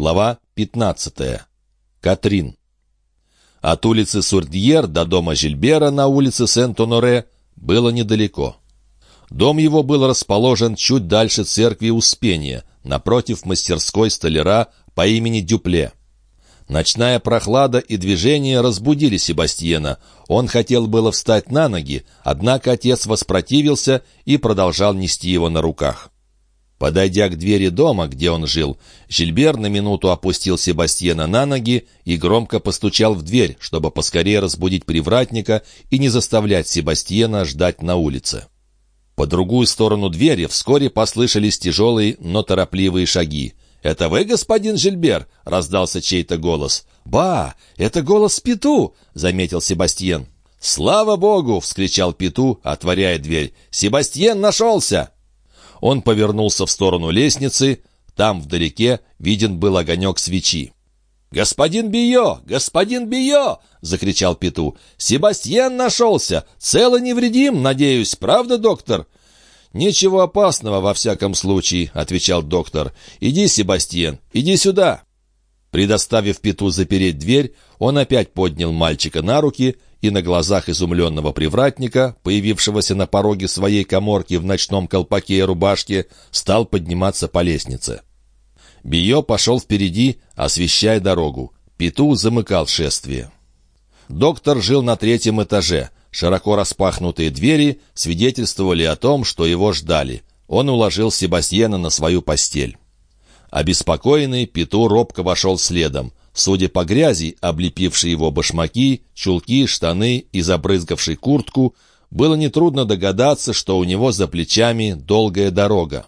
Глава 15. Катрин. От улицы Сурдьер до дома Жильбера на улице Сент-Оноре было недалеко. Дом его был расположен чуть дальше церкви Успения, напротив мастерской столяра по имени Дюпле. Ночная прохлада и движение разбудили Себастьена. Он хотел было встать на ноги, однако отец воспротивился и продолжал нести его на руках. Подойдя к двери дома, где он жил, Жильбер на минуту опустил Себастьена на ноги и громко постучал в дверь, чтобы поскорее разбудить привратника и не заставлять Себастьена ждать на улице. По другую сторону двери вскоре послышались тяжелые, но торопливые шаги. «Это вы, господин Жильбер?» — раздался чей-то голос. «Ба, это голос Пету!» — заметил Себастьен. «Слава богу!» — вскричал Пету, отворяя дверь. «Себастьен нашелся!» Он повернулся в сторону лестницы. Там, вдалеке, виден был огонек свечи. «Господин Био! Господин Био!» — закричал Пету. «Себастьян нашелся! Цело невредим, надеюсь, правда, доктор?» «Ничего опасного во всяком случае», — отвечал доктор. «Иди, Себастьян, иди сюда». Предоставив Пету запереть дверь, он опять поднял мальчика на руки и на глазах изумленного привратника, появившегося на пороге своей коморки в ночном колпаке и рубашке, стал подниматься по лестнице. Био пошел впереди, освещая дорогу. Пету замыкал шествие. Доктор жил на третьем этаже. Широко распахнутые двери свидетельствовали о том, что его ждали. Он уложил Себастьяна на свою постель. Обеспокоенный, Пету робко вошел следом. Судя по грязи, облепившей его башмаки, чулки, штаны и забрызгавшей куртку, было нетрудно догадаться, что у него за плечами долгая дорога.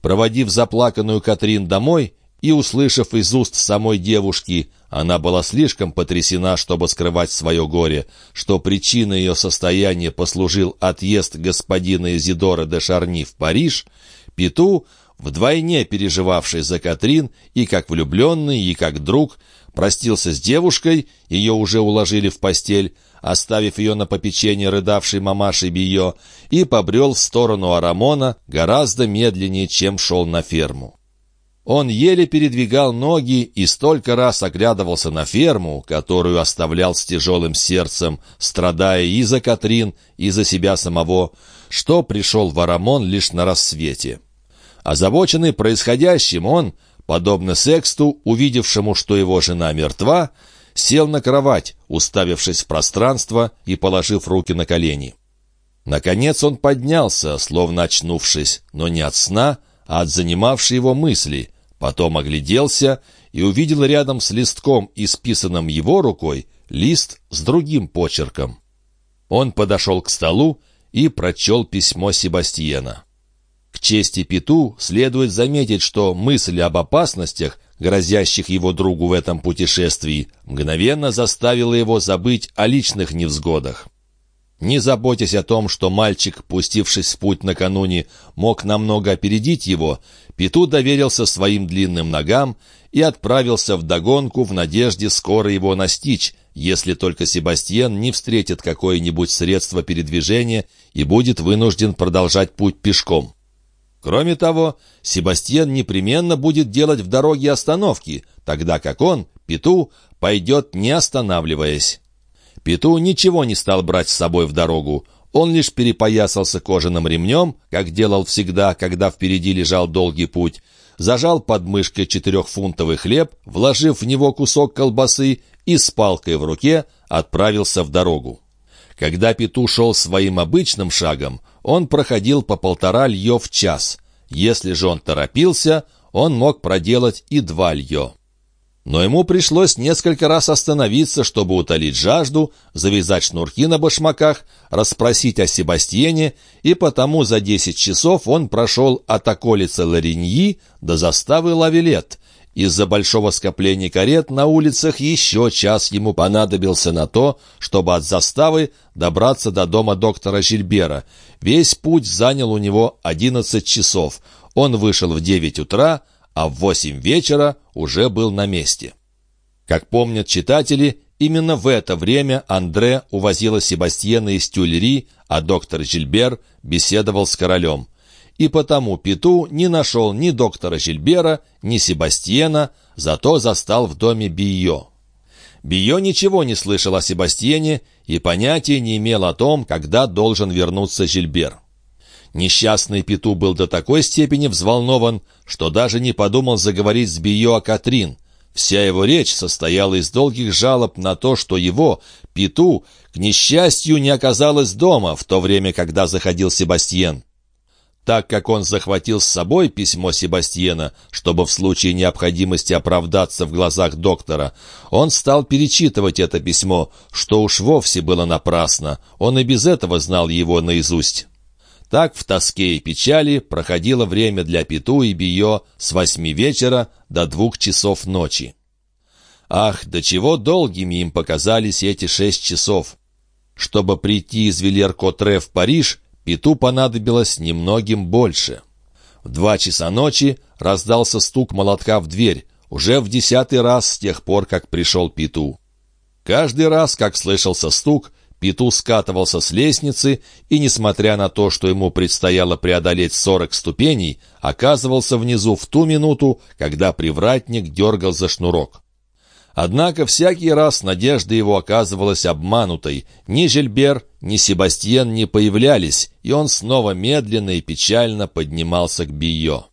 Проводив заплаканную Катрин домой и услышав из уст самой девушки, она была слишком потрясена, чтобы скрывать свое горе, что причиной ее состояния послужил отъезд господина Изидора де Шарни в Париж, Пету вдвойне переживавший за Катрин и как влюбленный, и как друг, простился с девушкой, ее уже уложили в постель, оставив ее на попечение рыдавшей мамашей Био, и побрел в сторону Арамона гораздо медленнее, чем шел на ферму. Он еле передвигал ноги и столько раз оглядывался на ферму, которую оставлял с тяжелым сердцем, страдая и за Катрин, и за себя самого, что пришел в Арамон лишь на рассвете. Озабоченный происходящим, он, подобно Сексту, увидевшему, что его жена мертва, сел на кровать, уставившись в пространство и положив руки на колени. Наконец он поднялся, словно очнувшись, но не от сна, а от занимавшей его мысли, потом огляделся и увидел рядом с листком, исписанным его рукой, лист с другим почерком. Он подошел к столу и прочел письмо Себастьена. Чести Пету следует заметить, что мысль об опасностях, грозящих его другу в этом путешествии, мгновенно заставила его забыть о личных невзгодах. Не заботясь о том, что мальчик, пустившись в путь накануне, мог намного опередить его, Пету доверился своим длинным ногам и отправился в догонку в надежде скоро его настичь, если только Себастьян не встретит какое-нибудь средство передвижения и будет вынужден продолжать путь пешком. Кроме того, Себастьян непременно будет делать в дороге остановки, тогда как он, Пету, пойдет не останавливаясь. Пету ничего не стал брать с собой в дорогу. Он лишь перепоясался кожаным ремнем, как делал всегда, когда впереди лежал долгий путь, зажал под мышкой четырехфунтовый хлеб, вложив в него кусок колбасы и с палкой в руке отправился в дорогу. Когда Пету шел своим обычным шагом, он проходил по полтора льё в час. Если же он торопился, он мог проделать и два льё. Но ему пришлось несколько раз остановиться, чтобы утолить жажду, завязать шнурки на башмаках, расспросить о Себастьене, и потому за десять часов он прошел от околицы Лариньи до заставы Лавилет, из-за большого скопления карет на улицах еще час ему понадобился на то, чтобы от заставы добраться до дома доктора Жильбера. Весь путь занял у него 11 часов. Он вышел в 9 утра, а в 8 вечера уже был на месте. Как помнят читатели, именно в это время Андре увозила Себастьена из Тюльри, а доктор Жильбер беседовал с королем. И потому Пету не нашел ни доктора Жильбера, ни Себастьена, зато застал в доме Био. Био ничего не слышал о Себастьене и понятия не имел о том, когда должен вернуться Жильбер. Несчастный Пету был до такой степени взволнован, что даже не подумал заговорить с Био о Катрин. Вся его речь состояла из долгих жалоб на то, что его, Пету, к несчастью, не оказалось дома в то время, когда заходил Себастьен. Так как он захватил с собой письмо Себастьена, чтобы в случае необходимости оправдаться в глазах доктора, он стал перечитывать это письмо, что уж вовсе было напрасно, он и без этого знал его наизусть. Так в тоске и печали проходило время для Пету и Био с восьми вечера до двух часов ночи. Ах, до чего долгими им показались эти шесть часов! Чтобы прийти из Вильер-Котре в Париж, Пету понадобилось немногим больше. В два часа ночи раздался стук молотка в дверь, уже в десятый раз с тех пор, как пришел Пету. Каждый раз, как слышался стук, Пету скатывался с лестницы и, несмотря на то, что ему предстояло преодолеть сорок ступеней, оказывался внизу в ту минуту, когда привратник дергал за шнурок. Однако всякий раз надежда его оказывалась обманутой. Ни Жильбер, ни Себастьен не появлялись, и он снова медленно и печально поднимался к Био.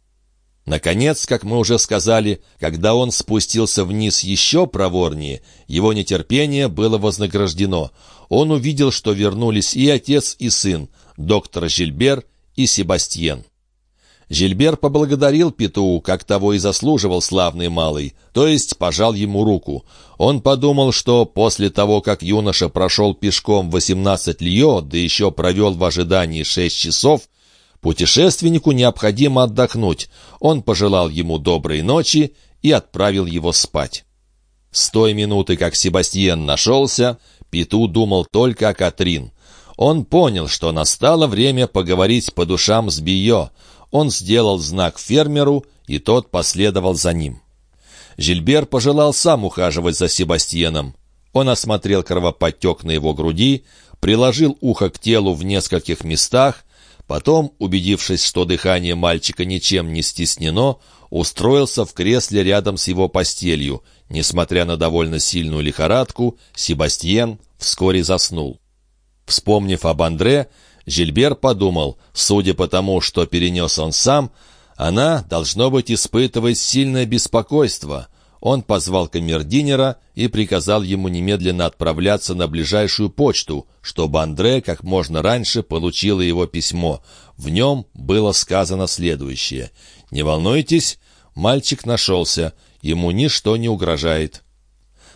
Наконец, как мы уже сказали, когда он спустился вниз еще проворнее, его нетерпение было вознаграждено. Он увидел, что вернулись и отец, и сын, доктор Жильбер и Себастьен. Жильбер поблагодарил Пету, как того и заслуживал славный малый, то есть пожал ему руку. Он подумал, что после того, как юноша прошел пешком 18 лье, да еще провел в ожидании 6 часов, путешественнику необходимо отдохнуть. Он пожелал ему доброй ночи и отправил его спать. С той минуты, как Себастьен нашелся, Пету думал только о Катрин. Он понял, что настало время поговорить по душам с Био, он сделал знак фермеру, и тот последовал за ним. Жильбер пожелал сам ухаживать за Себастьеном. Он осмотрел кровоподтек на его груди, приложил ухо к телу в нескольких местах, потом, убедившись, что дыхание мальчика ничем не стеснено, устроился в кресле рядом с его постелью. Несмотря на довольно сильную лихорадку, Себастьен вскоре заснул. Вспомнив об Андре, Жильбер подумал, судя по тому, что перенес он сам, она, должно быть, испытывает сильное беспокойство. Он позвал камердинера и приказал ему немедленно отправляться на ближайшую почту, чтобы Андре как можно раньше получила его письмо. В нем было сказано следующее. «Не волнуйтесь, мальчик нашелся, ему ничто не угрожает».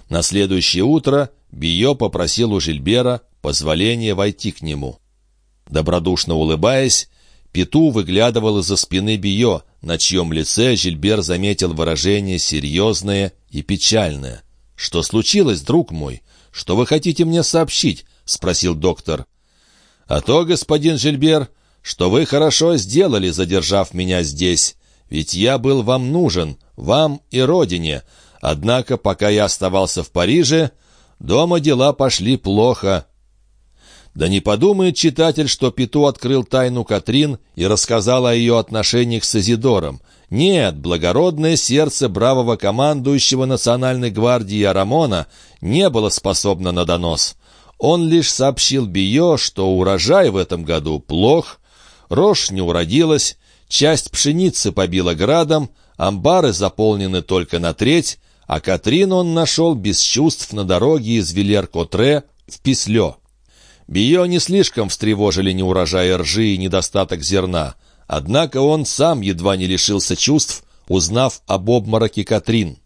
На следующее утро Био попросил у Жильбера позволения войти к нему. Добродушно улыбаясь, Пету выглядывал из-за спины Био, на чьем лице Жильбер заметил выражение серьезное и печальное. «Что случилось, друг мой? Что вы хотите мне сообщить?» — спросил доктор. «А то, господин Жильбер, что вы хорошо сделали, задержав меня здесь. Ведь я был вам нужен, вам и родине. Однако, пока я оставался в Париже, дома дела пошли плохо. Да не подумает читатель, что Пету открыл тайну Катрин и рассказал о ее отношениях с Изидором. Нет, благородное сердце бравого командующего Национальной гвардии Арамона не было способно на донос. Он лишь сообщил Био, что урожай в этом году плох, рожь не уродилась, часть пшеницы побила градом, амбары заполнены только на треть, а Катрин он нашел без чувств на дороге из Вильер-Котре в Пислё. Био не слишком встревожили неурожай ржи и недостаток зерна. Однако он сам едва не лишился чувств, узнав об обмороке Катрин.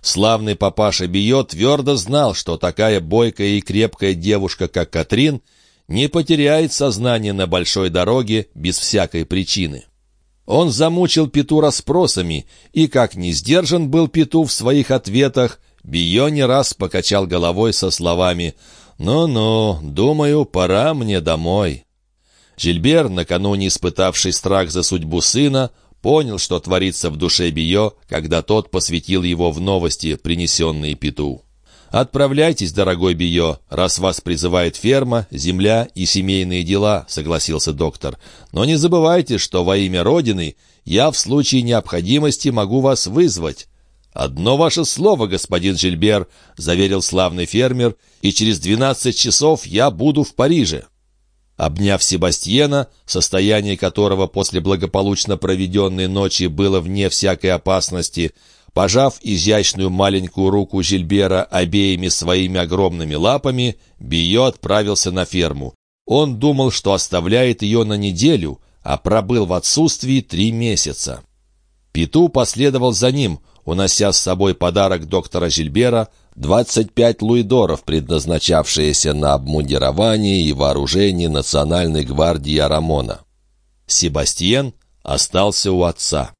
Славный папаша Био твердо знал, что такая бойкая и крепкая девушка, как Катрин, не потеряет сознание на большой дороге без всякой причины. Он замучил Пету расспросами, и, как не сдержан был Пету в своих ответах, Био не раз покачал головой со словами «Ну-ну, думаю, пора мне домой». Жильбер, накануне испытавший страх за судьбу сына, понял, что творится в душе Био, когда тот посвятил его в новости, принесенные Пету. «Отправляйтесь, дорогой Био, раз вас призывает ферма, земля и семейные дела», — согласился доктор. «Но не забывайте, что во имя Родины я в случае необходимости могу вас вызвать». «Одно ваше слово, господин Жильбер», — заверил славный фермер, «и через двенадцать часов я буду в Париже». Обняв Себастьена, состояние которого после благополучно проведенной ночи было вне всякой опасности, Пожав изящную маленькую руку Жильбера обеими своими огромными лапами, Био отправился на ферму. Он думал, что оставляет ее на неделю, а пробыл в отсутствии три месяца. Пету последовал за ним, унося с собой подарок доктора Жильбера, 25 луидоров, предназначавшиеся на обмундирование и вооружение Национальной гвардии Арамона. Себастьен остался у отца.